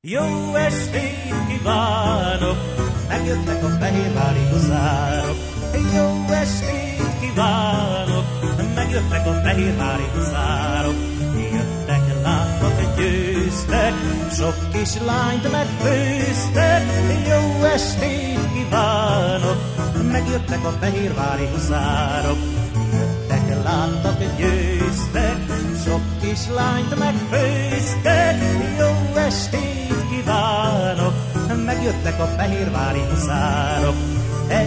Jó estét kívánok, megjöttek a fehérvári huszárok. Jó estét kívánok, megjöttek a fehérvári huszárok. Jöttek, láttak, győztek, sok kis lányt megfőztek. Jó estét kívánok, megjöttek a fehérvári huszárok. Jöttek, láttak, győztek, sok kis lányt megfőztek. Megjöttek a fehérvári huszárok.